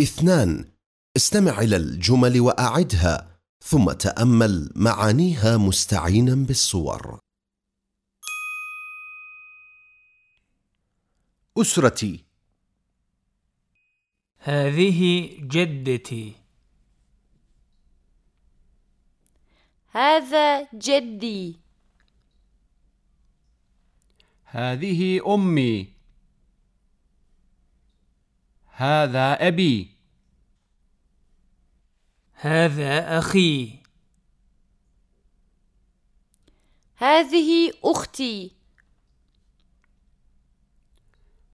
اثنان استمع إلى الجمل وأعدها ثم تأمل معانيها مستعينا بالصور. أسرتي. هذه جدتي. هذا جدي. هذه أمي. هذا أبي. هذا أخي. هذه أختي.